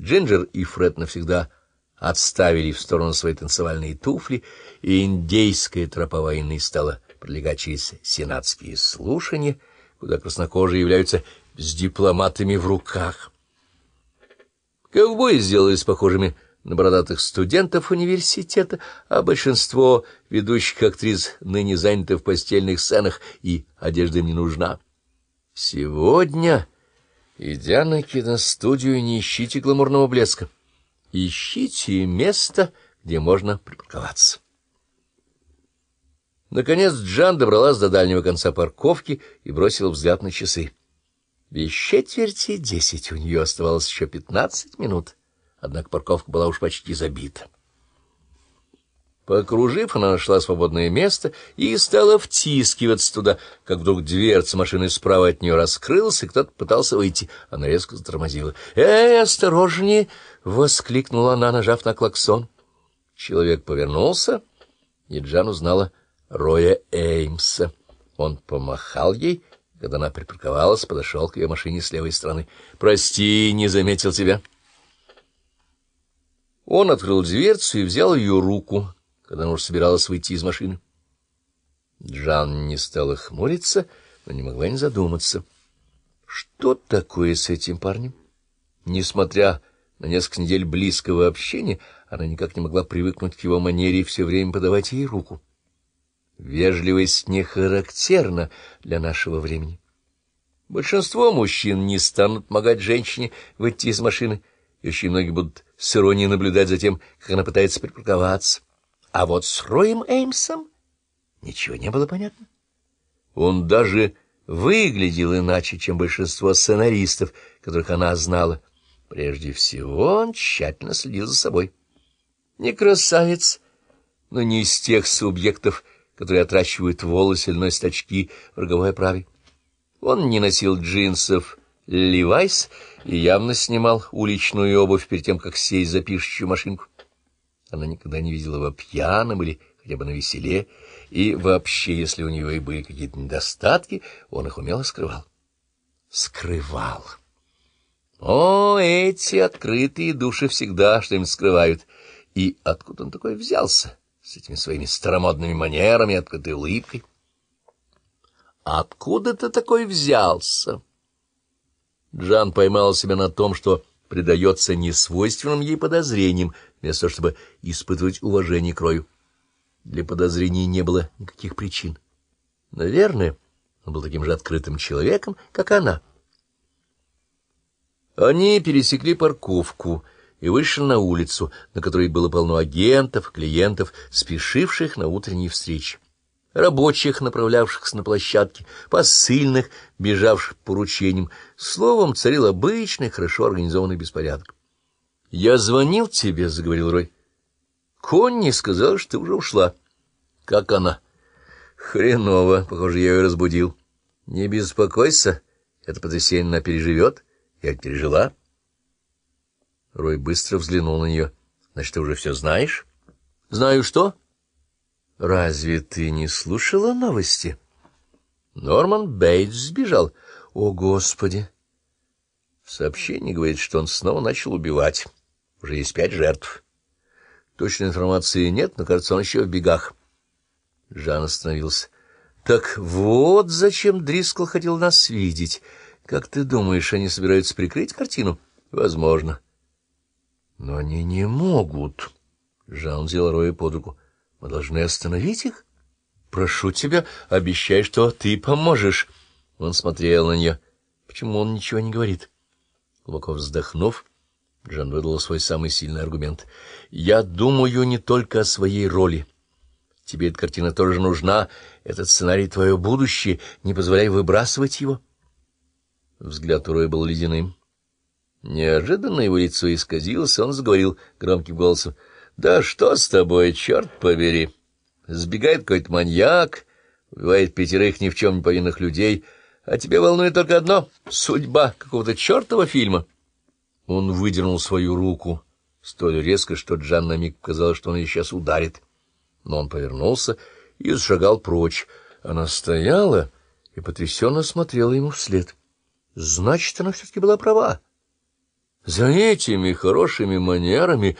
Джинджер и Фред навсегда отставили в сторону свои танцевальные туфли, и индейская тропа войны стала пролегать через сенатские слушания, куда краснокожие являются с дипломатами в руках. Ковбои сделались похожими на бородатых студентов университета, а большинство ведущих актрис ныне заняты в постельных сценах, и одежда им не нужна. Сегодня, идя на киностудию, не ищите гламурного блеска. Ищите место, где можно припарковаться. Наконец Джан добралась до дальнего конца парковки и бросила взгляд на часы. Без четверти десять у нее оставалось еще пятнадцать минут, однако парковка была уж почти забита. Покружив, она нашла свободное место и стала втискиваться туда, как вдруг дверца машины справа от нее раскрылась, и кто-то пытался выйти. Она резко затормозила. «Эй, осторожнее!» — воскликнула она, нажав на клаксон. Человек повернулся, и Джан узнала Роя Эймса. Он помахал ей, когда она припарковалась, подошел к ее машине с левой стороны. «Прости, не заметил тебя». Он открыл дверцу и взял ее руку, когда она уже собиралась выйти из машины. Джан не стала хмуриться, но не могла не задуматься. Что такое с этим парнем? Несмотря на несколько недель близкого общения, она никак не могла привыкнуть к его манере все время подавать ей руку. Вежливость не характерна для нашего времени. Большинство мужчин не станут помогать женщине выйти из машины, и очень многие будут с иронией наблюдать за тем, как она пытается припарковаться. А вот с Роем Эймсом ничего не было понятно. Он даже выглядел иначе, чем большинство сценаристов, которых она знала. Прежде всего он тщательно следил за собой. Не красавец, но не из тех субъектов, которые отращивают волосы или носят очки в роговой оправе. Он не носил джинсов «Левайс» и явно снимал уличную обувь перед тем, как сесть за пишущую машинку. Она никогда не видела его пьяным или хотя бы на веселе, и вообще, если у него и были какие-то недостатки, он их умело скрывал. Скрывал. О, эти открытые души всегда что-нибудь скрывают. И откуда он такой взялся? С этими своими старомодными манерами, открытой улыбкой. Откуда ты такой взялся? Джан поймал себя на том, что предается несвойственным ей подозрениям, вместо того, чтобы испытывать уважение к Рою. Для подозрений не было никаких причин. Наверное, он был таким же открытым человеком, как она. Они пересекли парковку и вышли на улицу, на которой было полно агентов, клиентов, спешивших на утренние встречи рабочих, направлявшихся на площадке, посыльных, бежавших по поручениям. Словом, царил обычный, хорошо организованный беспорядок. — Я звонил тебе, — заговорил Рой. — Конни сказал, что ты уже ушла. — Как она? — Хреново. Похоже, я ее разбудил. — Не беспокойся. Это потрясение она переживет. Я пережила. Рой быстро взглянул на нее. — Значит, ты уже все знаешь? — Знаю что? — Разве ты не слушала новости? Норман Бейтс сбежал. О, Господи! В сообщении говорит, что он снова начал убивать. Уже есть пять жертв. Точной информации нет, но, кажется, он еще в бегах. Жан остановился. Так вот зачем Дрискл хотел нас видеть. Как ты думаешь, они собираются прикрыть картину? Возможно. Но они не могут. Жан взял Роя под руку. Мы должны остановить их. Прошу тебя, обещай, что ты поможешь. Он смотрел на нее. Почему он ничего не говорит? Глубоко вздохнув, Джан выдал свой самый сильный аргумент. Я думаю не только о своей роли. Тебе эта картина тоже нужна. Этот сценарий — твое будущее. Не позволяй выбрасывать его. Взгляд Роя был ледяным. Неожиданно его лицо исказилось, он заговорил громким голосом. Да что с тобой, черт побери? Сбегает какой-то маньяк, убивает пятерых ни в чем не повинных людей, а тебе волнует только одно — судьба какого-то чертова фильма. Он выдернул свою руку столь резко, что Джан на миг показалось, что он ее сейчас ударит. Но он повернулся и зашагал прочь. Она стояла и потрясенно смотрела ему вслед. Значит, она все-таки была права. За этими хорошими манерами